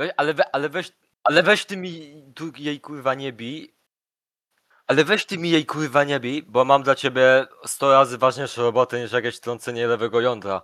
We, ale, we, ale weź, ale weź ty mi tu jej kurwa nie bij. Ale weź ty mi jej kurwa nie bij, bo mam dla ciebie 100 razy ważniejsze roboty niż jakieś trącenie lewego jądra.